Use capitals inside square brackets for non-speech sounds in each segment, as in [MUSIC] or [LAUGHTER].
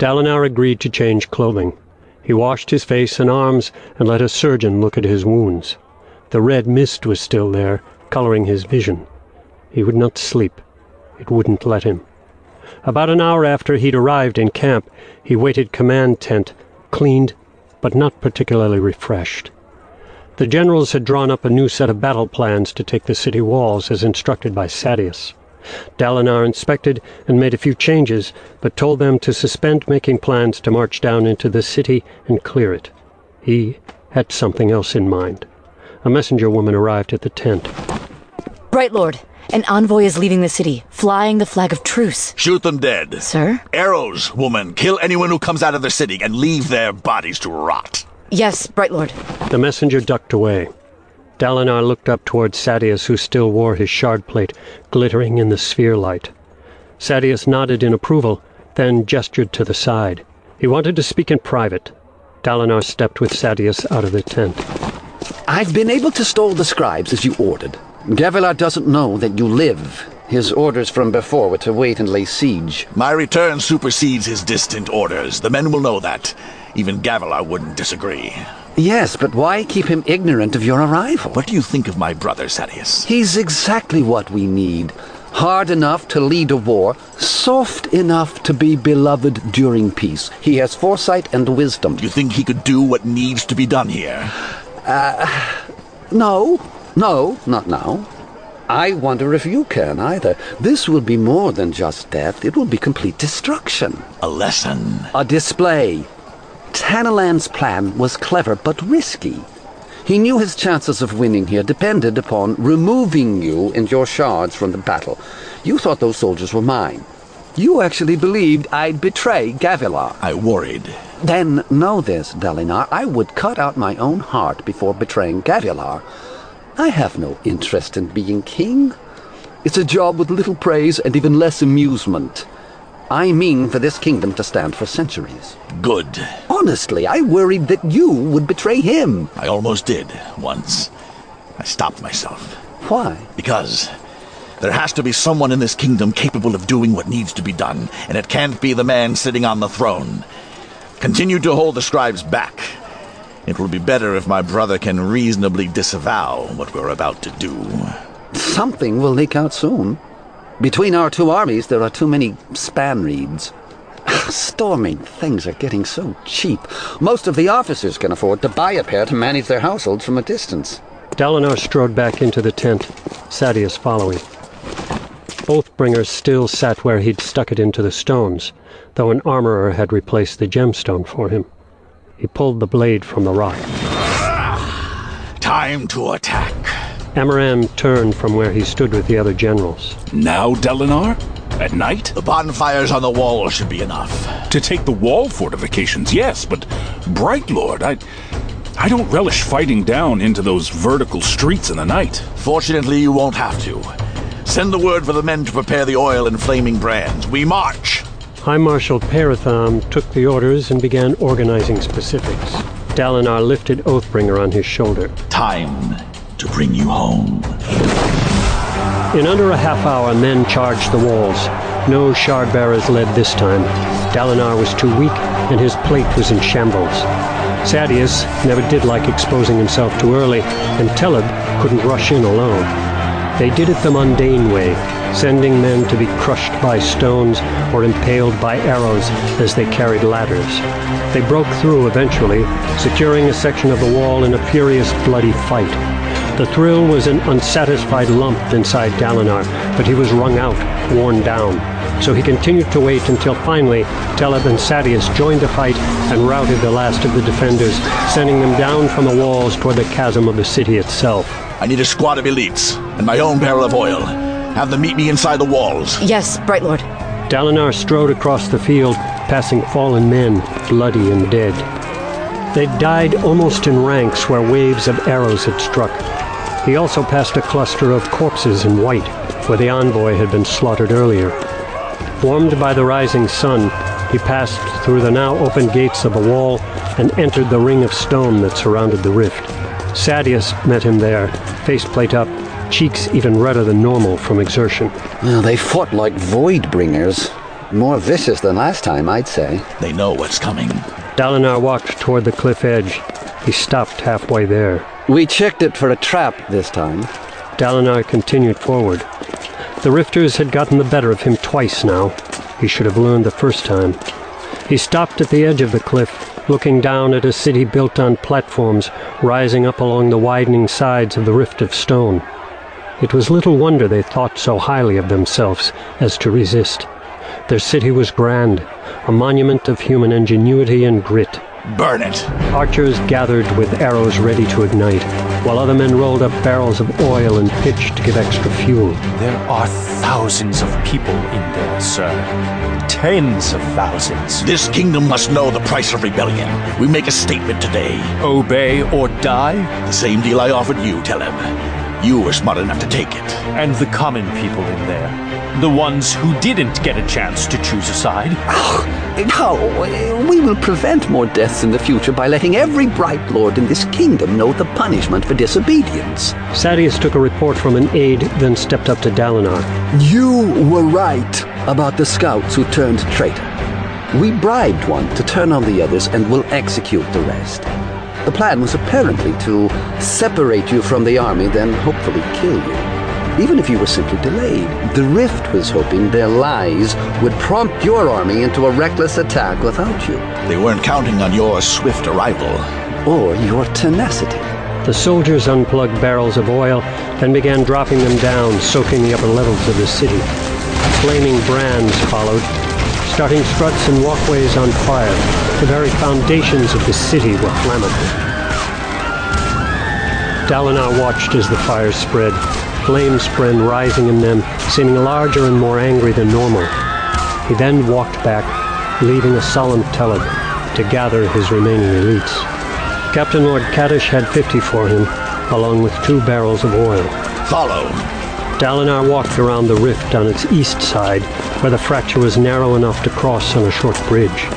Dalinar agreed to change clothing. He washed his face and arms and let a surgeon look at his wounds. The red mist was still there, coloring his vision. He would not sleep. It wouldn't let him. About an hour after he'd arrived in camp, he waited command tent, cleaned, but not particularly refreshed. The generals had drawn up a new set of battle plans to take the city walls as instructed by Sadeas. Dalinar inspected and made a few changes, but told them to suspend making plans to march down into the city and clear it. He had something else in mind. A messenger woman arrived at the tent. Bright Lord, an envoy is leaving the city, flying the flag of truce. Shoot them dead. Sir? Arrows, woman. Kill anyone who comes out of the city and leave their bodies to rot. Yes, Bright Lord. The messenger ducked away. Dalinar looked up toward Sadeas, who still wore his shard plate, glittering in the sphere light. Sadeas nodded in approval, then gestured to the side. He wanted to speak in private. Dalinar stepped with Sadeas out of the tent. I've been able to stall the scribes as you ordered. Gavilar doesn't know that you live. His orders from before were to wait and lay siege. My return supersedes his distant orders. The men will know that. Even Gavilar wouldn't disagree. Yes, but why keep him ignorant of your arrival? What do you think of my brother, Sadeas? He's exactly what we need. Hard enough to lead a war, soft enough to be beloved during peace. He has foresight and wisdom. Do you think he could do what needs to be done here? Uh, no. No, not now. I wonder if you can either. This will be more than just death. It will be complete destruction. A lesson. A display. Tanalan's plan was clever but risky. He knew his chances of winning here depended upon removing you and your shards from the battle. You thought those soldiers were mine. You actually believed I'd betray Gavilar. I worried. Then know this, Dalinar. I would cut out my own heart before betraying Gavilar. I have no interest in being king. It's a job with little praise and even less amusement. I mean for this kingdom to stand for centuries. Good. Honestly, I worried that you would betray him. I almost did, once. I stopped myself. Why? Because there has to be someone in this kingdom capable of doing what needs to be done, and it can't be the man sitting on the throne. Continue to hold the scribes back. It will be better if my brother can reasonably disavow what we're about to do. Something will leak out soon. Between our two armies, there are too many span reeds. [LAUGHS] Storming things are getting so cheap. Most of the officers can afford to buy a pair to manage their households from a distance. Dalinar strode back into the tent, Sadeas following. Oathbringer still sat where he'd stuck it into the stones, though an armorer had replaced the gemstone for him. He pulled the blade from the rock. Ah, time to attack. Amaram turned from where he stood with the other generals. Now, Dalinar? At night? The bonfires on the wall should be enough. To take the wall fortifications, yes, but Bright Lord, I. I don't relish fighting down into those vertical streets in the night. Fortunately, you won't have to. Send the word for the men to prepare the oil and flaming brands. We march! High Marshal Perethom took the orders and began organizing specifics. Dalinar lifted Oathbringer on his shoulder. Time to bring you home. In under a half hour, men charged the walls. No shard bearers led this time. Dalinar was too weak, and his plate was in shambles. Sadeas never did like exposing himself too early, and Teleb couldn't rush in alone. They did it the mundane way, sending men to be crushed by stones or impaled by arrows as they carried ladders. They broke through eventually, securing a section of the wall in a furious, bloody fight. The thrill was an unsatisfied lump inside Dalinar, but he was wrung out, worn down. So he continued to wait until finally Teleb and Sadeas joined the fight and routed the last of the defenders, sending them down from the walls toward the chasm of the city itself. I need a squad of elites and my own barrel of oil. Have them meet me inside the walls. Yes, Bright Lord. Dalinar strode across the field, passing fallen men, bloody and dead. They'd died almost in ranks where waves of arrows had struck. He also passed a cluster of corpses in white, where the envoy had been slaughtered earlier. Warmed by the rising sun, he passed through the now open gates of a wall and entered the ring of stone that surrounded the rift. Sadeas met him there, faceplate up, cheeks even redder than normal from exertion. Well, they fought like void bringers. More vicious than last time, I'd say. They know what's coming. Dalinar walked toward the cliff edge. He stopped halfway there. We checked it for a trap this time. Dalinar continued forward. The rifters had gotten the better of him twice now. He should have learned the first time. He stopped at the edge of the cliff, looking down at a city built on platforms rising up along the widening sides of the rift of stone. It was little wonder they thought so highly of themselves as to resist. Their city was grand, a monument of human ingenuity and grit. Burn it! Archers gathered with arrows ready to ignite, while other men rolled up barrels of oil and pitch to give extra fuel. There are thousands of people in there, sir. Tens of thousands. This kingdom must know the price of rebellion. We make a statement today. Obey or die? The same deal I offered you, Teleb. You were smart enough to take it. And the common people in there. The ones who didn't get a chance to choose a side. [SIGHS] No, we will prevent more deaths in the future by letting every Bright Lord in this kingdom know the punishment for disobedience. Sadeas took a report from an aide, then stepped up to Dalinar. You were right about the scouts who turned traitor. We bribed one to turn on the others and will execute the rest. The plan was apparently to separate you from the army, then hopefully kill you even if you were simply delayed. The Rift was hoping their lies would prompt your army into a reckless attack without you. They weren't counting on your swift arrival. Or your tenacity. The soldiers unplugged barrels of oil, and began dropping them down, soaking the upper levels of the city. Flaming brands followed, starting struts and walkways on fire. The very foundations of the city were flammable. Dalinar watched as the fires spread, flames spread rising in them, seeming larger and more angry than normal. He then walked back, leaving a solemn Teleb to gather his remaining elites. Captain Lord Kadash had 50 for him, along with two barrels of oil. Follow. Dalinar walked around the rift on its east side, where the fracture was narrow enough to cross on a short bridge.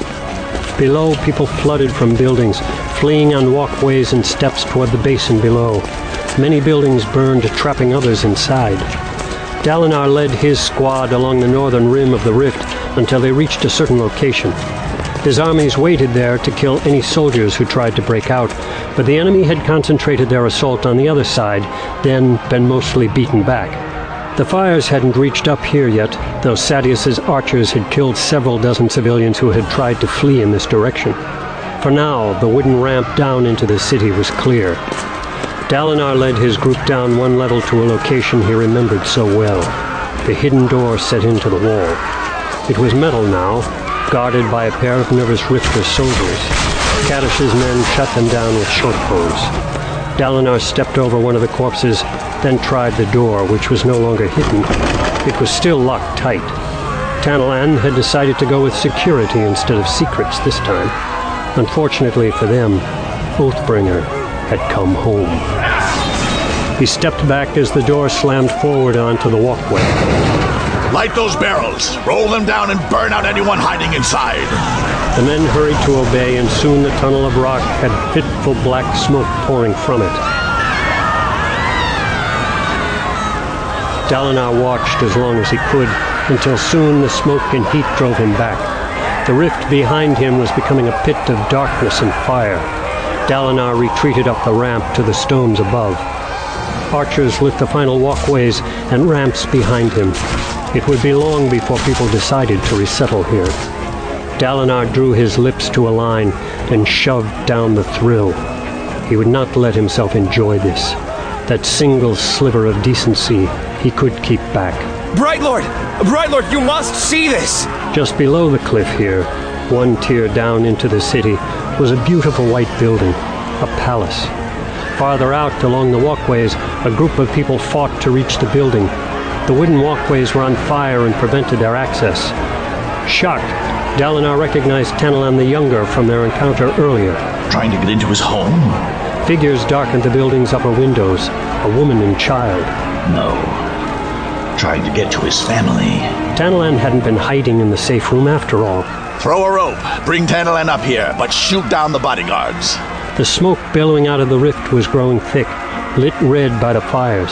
Below, people flooded from buildings, fleeing on walkways and steps toward the basin below. Many buildings burned, trapping others inside. Dalinar led his squad along the northern rim of the rift until they reached a certain location. His armies waited there to kill any soldiers who tried to break out, but the enemy had concentrated their assault on the other side, then been mostly beaten back. The fires hadn't reached up here yet, though Sadeas's archers had killed several dozen civilians who had tried to flee in this direction. For now, the wooden ramp down into the city was clear. Dalinar led his group down one level to a location he remembered so well the hidden door set into the wall. It was metal now, guarded by a pair of nervous Rifter soldiers. Kadash's men shut them down with short bows. Dalinar stepped over one of the corpses, then tried the door, which was no longer hidden. It was still locked tight. Tanalan had decided to go with security instead of secrets this time. Unfortunately for them, Oathbringer had come home. He stepped back as the door slammed forward onto the walkway. Light those barrels, roll them down, and burn out anyone hiding inside. The men hurried to obey, and soon the tunnel of rock had fitful black smoke pouring from it. Dalinar watched as long as he could, until soon the smoke and heat drove him back. The rift behind him was becoming a pit of darkness and fire. Dalinar retreated up the ramp to the stones above. Archers lit the final walkways and ramps behind him. It would be long before people decided to resettle here. Dalinar drew his lips to a line and shoved down the thrill. He would not let himself enjoy this. That single sliver of decency he could keep back. Bright Lord! Bright Lord, you must see this! Just below the cliff here, one tier down into the city, was a beautiful white building, a palace. Farther out along the walkways, a group of people fought to reach the building. The wooden walkways were on fire and prevented their access. Shocked, Dalinar recognized Tanalan the Younger from their encounter earlier. Trying to get into his home? Figures darkened the building's upper windows, a woman and child. No. Trying to get to his family. Tanalan hadn't been hiding in the safe room after all. Throw a rope. Bring Tanalan up here, but shoot down the bodyguards. The smoke billowing out of the rift was growing thick, lit red by the fires.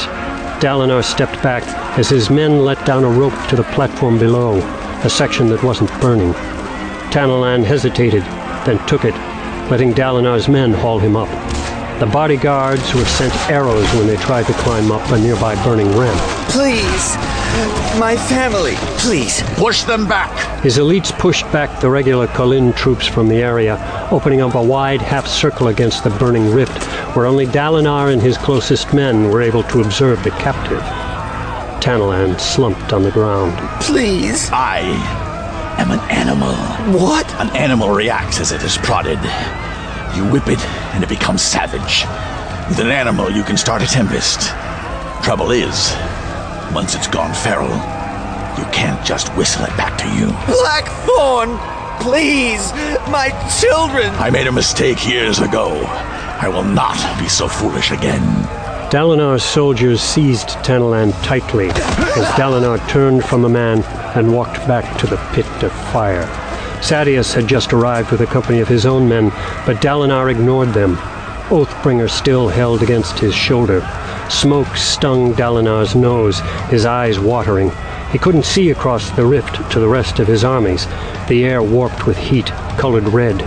Dalinar stepped back as his men let down a rope to the platform below. a section that wasn't burning. Tanalan hesitated, then took it, letting Dalinar's men haul him up. The bodyguards were sent arrows when they tried to climb up a nearby burning ramp. Please! My family, please. Push them back! His elites pushed back the regular Kholin troops from the area, opening up a wide half circle against the burning rift, where only Dalinar and his closest men were able to observe the captive. Tanalan slumped on the ground. Please. I am an animal. What? An animal reacts as it is prodded. You whip it, and it becomes savage. With an animal, you can start a tempest. Trouble is, once it's gone feral, you can't just whistle it back to you. Blackthorn! Please! My children! I made a mistake years ago. I will not be so foolish again. Dalinar's soldiers seized Tanalan tightly as Dalinar turned from the man and walked back to the pit of fire. Sadeas had just arrived with a company of his own men, but Dalinar ignored them. Oathbringer still held against his shoulder. Smoke stung Dalinar's nose, his eyes watering. He couldn't see across the rift to the rest of his armies, the air warped with heat, colored red.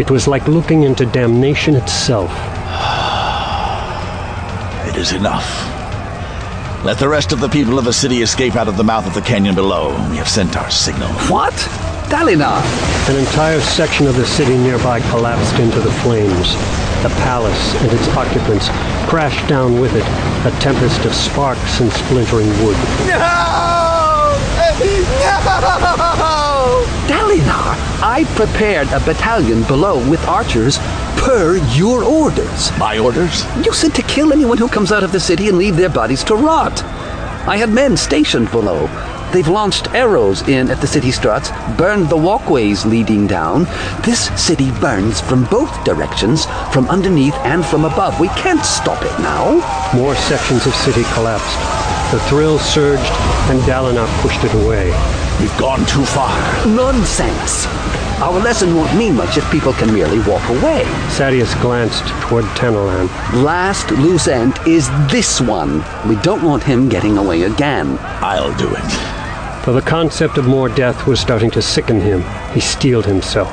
It was like looking into damnation itself. It is enough. Let the rest of the people of the city escape out of the mouth of the canyon below. We have sent our signal. What? Dalinar! An entire section of the city nearby collapsed into the flames. The palace and its occupants crashed down with it, a tempest of sparks and splintering wood. No! [LAUGHS] No! Dalinar! I prepared a battalion below with archers per your orders. My orders? You said to kill anyone who comes out of the city and leave their bodies to rot. I had men stationed below. They've launched arrows in at the city struts, burned the walkways leading down. This city burns from both directions, from underneath and from above. We can't stop it now. More sections of city collapsed. The thrill surged, and Dalinar pushed it away. We've gone too far. Nonsense. Our lesson won't mean much if people can merely walk away. Sadeas glanced toward Tanalan. Last loose end is this one. We don't want him getting away again. I'll do it. For the concept of more death was starting to sicken him, he steeled himself.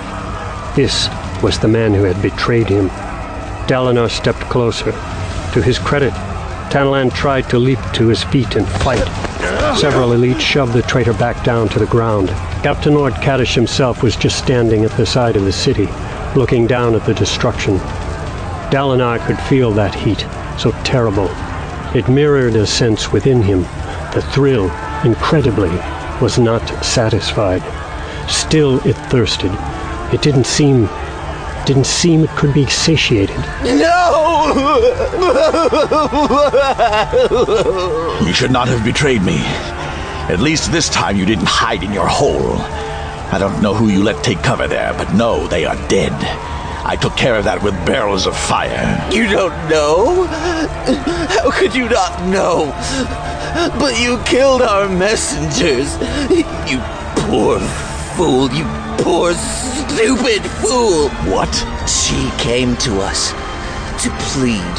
This was the man who had betrayed him. Dalinar stepped closer. To his credit, Tanalan tried to leap to his feet and fight. Several elites shoved the traitor back down to the ground. Captain Lord Kadash himself was just standing at the side of the city, looking down at the destruction. Dalinar could feel that heat, so terrible. It mirrored a sense within him. The thrill, incredibly, was not satisfied. Still it thirsted. It didn't seem didn't seem it could be satiated. No! [LAUGHS] You should not have betrayed me. At least this time you didn't hide in your hole. I don't know who you let take cover there, but no, they are dead. I took care of that with barrels of fire. You don't know? How could you not know? But you killed our messengers. You poor fool. You poor stupid fool. What? She came to us to plead.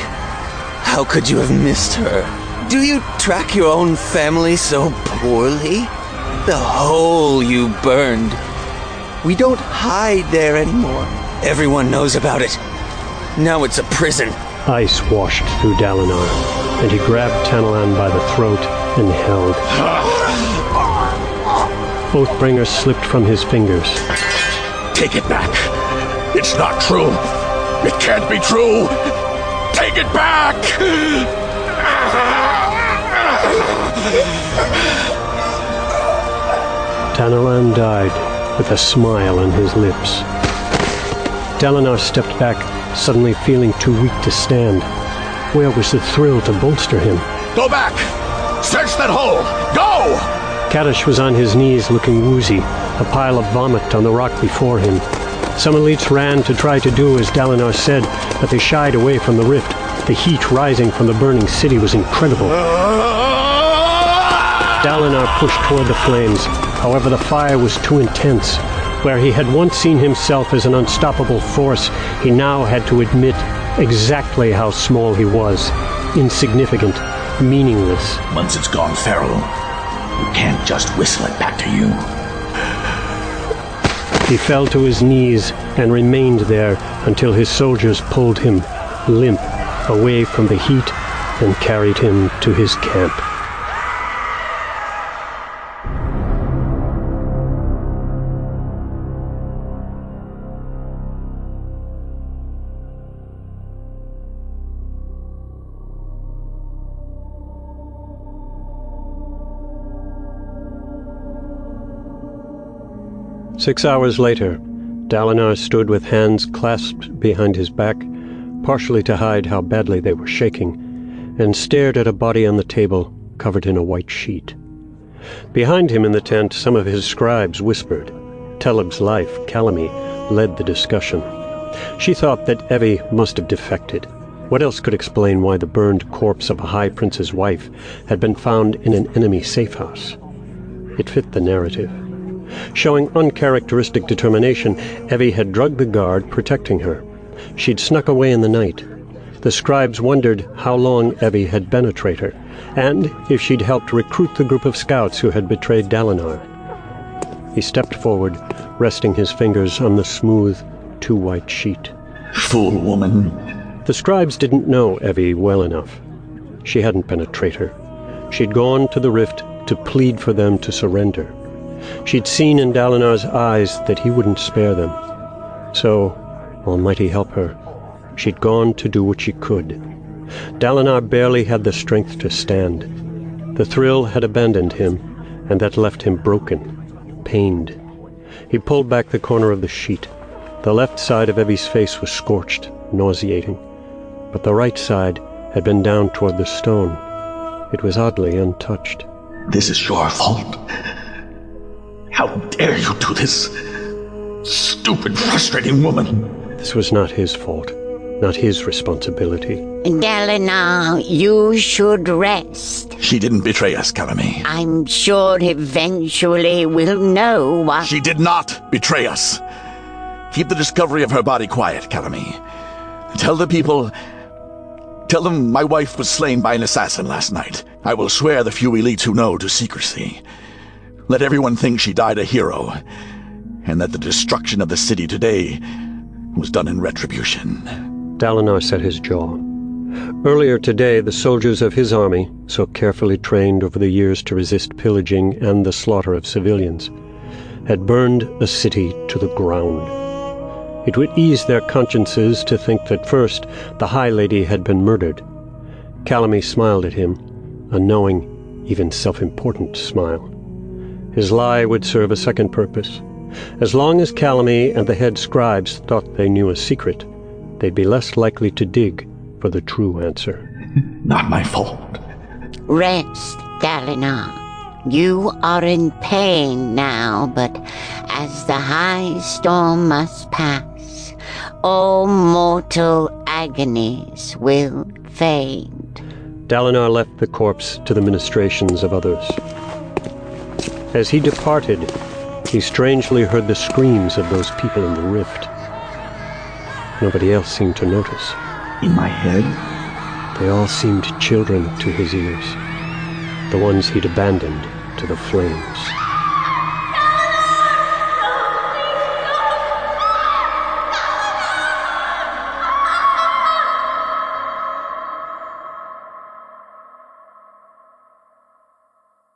How could you have missed her? Do you track your own family so poorly? The hole you burned. We don't hide there anymore. Everyone knows about it. Now it's a prison. Ice washed through Dalinar, and he grabbed Tanalan by the throat and held. Oathbringer slipped from his fingers. Take it back. It's not true. It can't be true. Take it back! Tanalan died with a smile on his lips. Dalinar stepped back, suddenly feeling too weak to stand. Where was the thrill to bolster him? Go back! Search that hole! Go! Kadash was on his knees looking woozy, a pile of vomit on the rock before him. Some elites ran to try to do as Dalinar said, but they shied away from the rift. The heat rising from the burning city was incredible. Uh, Dalinar pushed toward the flames. However, the fire was too intense. Where he had once seen himself as an unstoppable force, he now had to admit exactly how small he was. Insignificant, meaningless. Once it's gone feral, you can't just whistle it back to you. He fell to his knees and remained there until his soldiers pulled him, limp, away from the heat and carried him to his camp. Six hours later, Dalinar stood with hands clasped behind his back, partially to hide how badly they were shaking, and stared at a body on the table covered in a white sheet. Behind him in the tent, some of his scribes whispered. Teleb's life, Kalami, led the discussion. She thought that Evi must have defected. What else could explain why the burned corpse of a high prince's wife had been found in an enemy safe house? It fit the narrative. Showing uncharacteristic determination, Evi had drugged the guard protecting her. She'd snuck away in the night. The scribes wondered how long Evi had been a traitor, and if she'd helped recruit the group of scouts who had betrayed Dalinar. He stepped forward, resting his fingers on the smooth, two-white sheet. Fool woman. The scribes didn't know Evi well enough. She hadn't been a traitor. She'd gone to the rift to plead for them to surrender. She'd seen in Dalinar's eyes that he wouldn't spare them. So, Almighty help her, she'd gone to do what she could. Dalinar barely had the strength to stand. The thrill had abandoned him, and that left him broken, pained. He pulled back the corner of the sheet. The left side of Evi's face was scorched, nauseating, but the right side had been down toward the stone. It was oddly untouched. This is your fault. How dare you do this? Stupid, frustrating woman. This was not his fault, not his responsibility. Dalinar, you should rest. She didn't betray us, Kalami. I'm sure eventually we'll know what. She did not betray us. Keep the discovery of her body quiet, Kalami. Tell the people. Tell them my wife was slain by an assassin last night. I will swear the few elites who know to secrecy. Let everyone think she died a hero, and that the destruction of the city today was done in retribution. Dalinar set his jaw. Earlier today, the soldiers of his army, so carefully trained over the years to resist pillaging and the slaughter of civilians, had burned a city to the ground. It would ease their consciences to think that first the High Lady had been murdered. Kalami smiled at him, a knowing, even self-important smile. His lie would serve a second purpose. As long as Kalami and the head scribes thought they knew a secret, they'd be less likely to dig for the true answer. [LAUGHS] Not my fault. Rest, Dalinar. You are in pain now, but as the high storm must pass, all mortal agonies will fade. Dalinar left the corpse to the ministrations of others. As he departed, he strangely heard the screams of those people in the rift. Nobody else seemed to notice. In my head? They all seemed children to his ears, the ones he'd abandoned to the flames.